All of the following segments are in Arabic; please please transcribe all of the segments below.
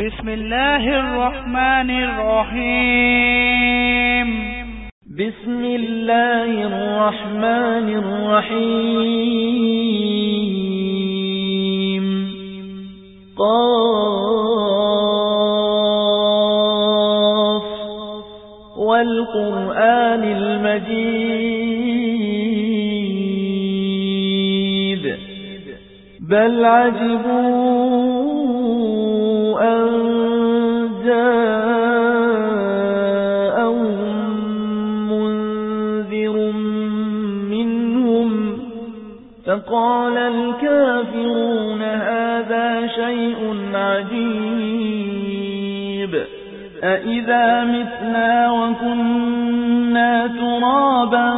بسم الله الرحمن الرحيم بسم الله الرحمن الرحيم قاف والقرآن المجيد بل عجبوا فقال الكافرون هذا شيء عجيب أئذا متنا وكنا ترابا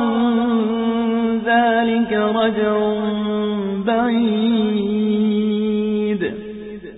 ذلك رجع بعيد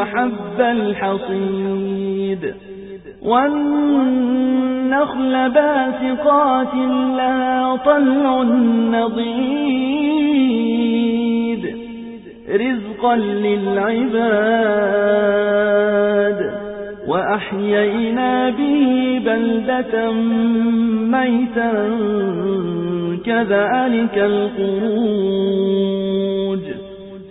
وحب الحصيد والنخل باسقات لها طلع نضيد رزقا للعباد وأحيينا به بلدة ميتا كذلك الخروج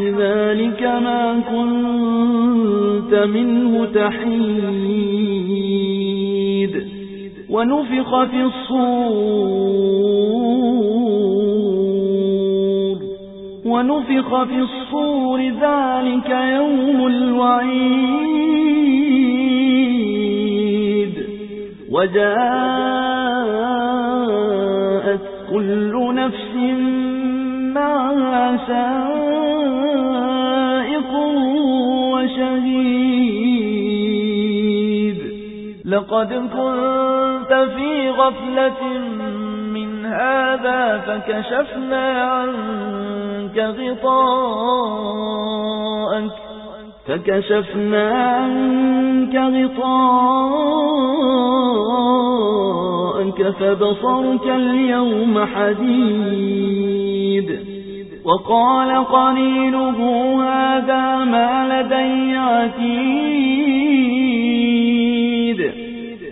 ذلك ما كنت منه تحيد. ونفخ في الصور. ونفخ في الصور ذلك يوم الوعيد. وجاءت كل نفس معها سائق لقد كنت في غفلة هذا فكشفنا عنك غطاءك فكشفنا عنك غطاءك فبصرك اليوم حديد وقال قليله هذا ما لدي عتيد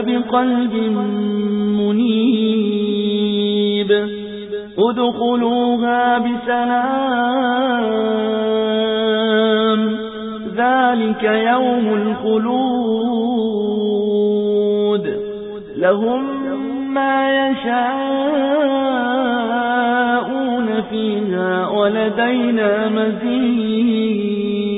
بقلب منيب. ادخلوها بسلام. ذلك يوم الخلود. لهم ما يشاءون فيها ولدينا مزيد.